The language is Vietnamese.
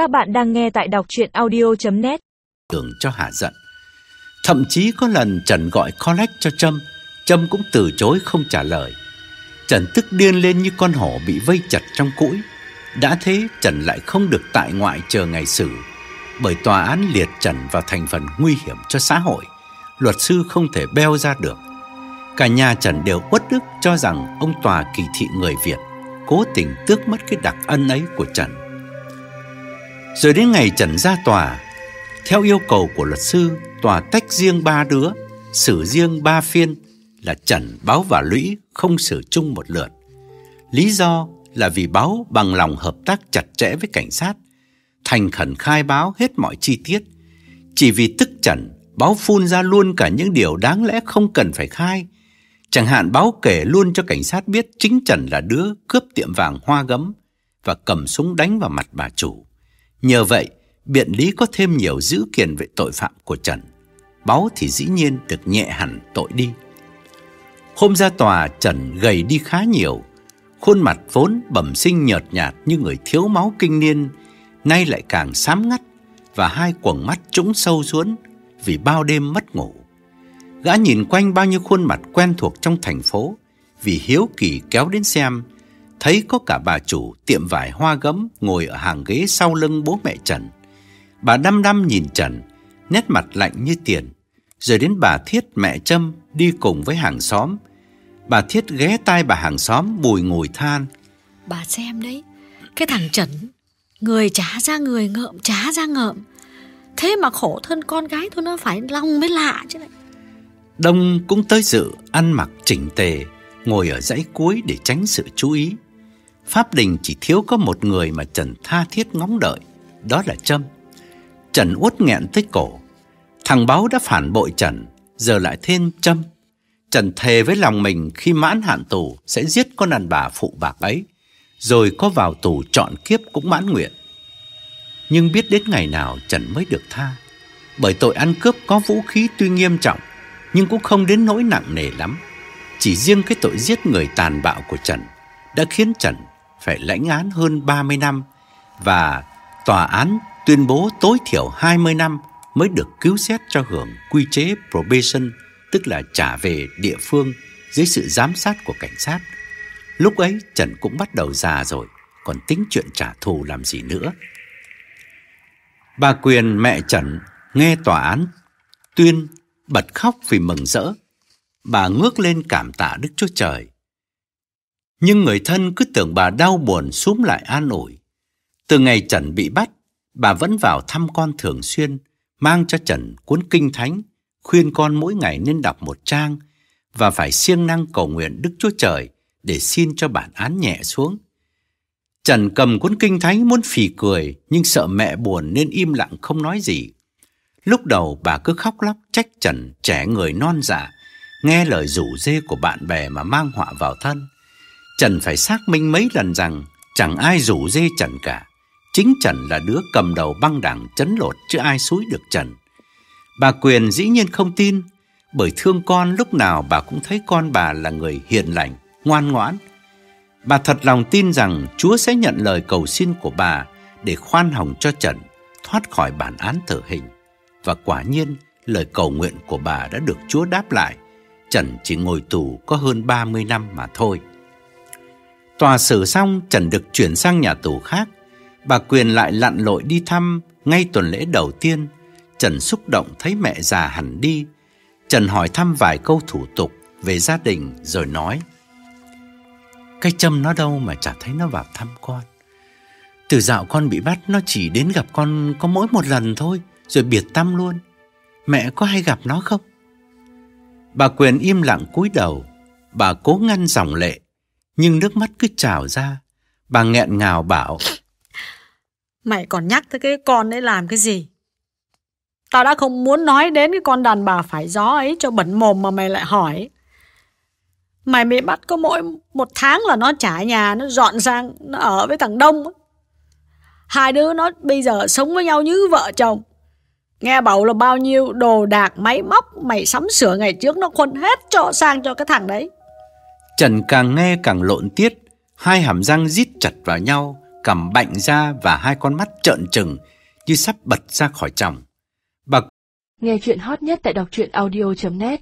Các bạn đang nghe tại đọc chuyện audio.net tưởng cho hạ giận. Thậm chí có lần Trần gọi collect cho Trâm, Trâm cũng từ chối không trả lời. Trần tức điên lên như con hổ bị vây chặt trong cũi. Đã thế Trần lại không được tại ngoại chờ ngày xử, bởi tòa án liệt Trần vào thành phần nguy hiểm cho xã hội. Luật sư không thể beo ra được. Cả nhà Trần đều uất ức cho rằng ông tòa kỳ thị người Việt, cố tình tước mất cái đặc ân ấy của Trần. Rồi đến ngày Trần ra tòa, theo yêu cầu của luật sư, tòa tách riêng ba đứa, xử riêng ba phiên là Trần, Báo và Lũy không xử chung một lượt. Lý do là vì Báo bằng lòng hợp tác chặt chẽ với cảnh sát, thành khẩn khai báo hết mọi chi tiết. Chỉ vì tức Trần, Báo phun ra luôn cả những điều đáng lẽ không cần phải khai. Chẳng hạn Báo kể luôn cho cảnh sát biết chính Trần là đứa cướp tiệm vàng hoa gấm và cầm súng đánh vào mặt bà chủ. Nhờ vậy, biện lý có thêm nhiều dữ kiện về tội phạm của Trần. Báo thì dĩ nhiên được nhẹ hẳn tội đi. Hôm ra tòa Trần gầy đi khá nhiều, khuôn mặt vốn bẩm sinh nhợt nhạt như người thiếu máu kinh niên, nay lại càng xám ngắt và hai quầng mắt trũng sâu xuống vì bao đêm mất ngủ. Gã nhìn quanh bao nhiêu khuôn mặt quen thuộc trong thành phố, vì hiếu kỳ kéo đến xem, thấy có cả bà chủ tiệm vải hoa gấm ngồi ở hàng ghế sau lưng bố mẹ Trần. Bà đăm đăm nhìn Trần, nét mặt lạnh như tiền. Rồi đến bà Thiết mẹ Trâm đi cùng với hàng xóm. Bà Thiết ghé tai bà hàng xóm bùi ngùi than. Bà xem đấy, cái thằng Trần, người trả ra người ngợm trả ra ngợm. Thế mà khổ thân con gái thôi nó phải long mới lạ chứ này. Đông cũng tới dự, ăn mặc chỉnh tề, ngồi ở dãy cuối để tránh sự chú ý. Pháp đình chỉ thiếu có một người mà Trần tha thiết ngóng đợi, đó là Trâm. Trần uất nghẹn tới cổ. Thằng báo đã phản bội Trần, giờ lại thêm Trâm. Trần thề với lòng mình khi mãn hạn tù sẽ giết con đàn bà phụ bạc ấy, rồi có vào tù chọn kiếp cũng mãn nguyện. Nhưng biết đến ngày nào Trần mới được tha, bởi tội ăn cướp có vũ khí tuy nghiêm trọng, nhưng cũng không đến nỗi nặng nề lắm. Chỉ riêng cái tội giết người tàn bạo của Trần đã khiến Trần phải lãnh án hơn 30 năm và tòa án tuyên bố tối thiểu 20 năm mới được cứu xét cho hưởng quy chế probation, tức là trả về địa phương dưới sự giám sát của cảnh sát. Lúc ấy Trần cũng bắt đầu già rồi, còn tính chuyện trả thù làm gì nữa. Bà Quyền mẹ Trần nghe tòa án tuyên bật khóc vì mừng rỡ. Bà ngước lên cảm tạ Đức Chúa Trời. Nhưng người thân cứ tưởng bà đau buồn súm lại an ủi. Từ ngày Trần bị bắt, bà vẫn vào thăm con thường xuyên, mang cho Trần cuốn kinh thánh, khuyên con mỗi ngày nên đọc một trang và phải siêng năng cầu nguyện Đức Chúa Trời để xin cho bản án nhẹ xuống. Trần cầm cuốn kinh thánh muốn phì cười nhưng sợ mẹ buồn nên im lặng không nói gì. Lúc đầu bà cứ khóc lóc trách Trần trẻ người non dạ, nghe lời rủ dê của bạn bè mà mang họa vào thân. Trần phải xác minh mấy lần rằng chẳng ai rủ dê Trần cả. Chính Trần là đứa cầm đầu băng đảng chấn lột chứ ai xúi được Trần. Bà Quyền dĩ nhiên không tin, bởi thương con lúc nào bà cũng thấy con bà là người hiền lành, ngoan ngoãn. Bà thật lòng tin rằng Chúa sẽ nhận lời cầu xin của bà để khoan hồng cho Trần thoát khỏi bản án tử hình. Và quả nhiên, lời cầu nguyện của bà đã được Chúa đáp lại. Trần chỉ ngồi tù có hơn 30 năm mà thôi. Tòa xử xong, Trần được chuyển sang nhà tù khác. Bà Quyền lại lặn lội đi thăm ngay tuần lễ đầu tiên. Trần xúc động thấy mẹ già hẳn đi. Trần hỏi thăm vài câu thủ tục về gia đình rồi nói. Cái châm nó đâu mà chả thấy nó vào thăm con. Từ dạo con bị bắt nó chỉ đến gặp con có mỗi một lần thôi, rồi biệt tâm luôn. Mẹ có hay gặp nó không? Bà Quyền im lặng cúi đầu, bà cố ngăn dòng lệ, nhưng nước mắt cứ trào ra. Bà nghẹn ngào bảo. Mày còn nhắc tới cái con ấy làm cái gì? Tao đã không muốn nói đến cái con đàn bà phải gió ấy cho bẩn mồm mà mày lại hỏi. Mày bị bắt có mỗi một tháng là nó trả nhà, nó dọn sang, nó ở với thằng Đông. Hai đứa nó bây giờ sống với nhau như vợ chồng. Nghe bảo là bao nhiêu đồ đạc máy móc mày sắm sửa ngày trước nó khuân hết cho sang cho cái thằng đấy. Trần càng nghe càng lộn tiết, hai hàm răng rít chặt vào nhau, cầm bạnh ra và hai con mắt trợn trừng như sắp bật ra khỏi chồng. Bà Nghe chuyện hot nhất tại đọc truyện audio.net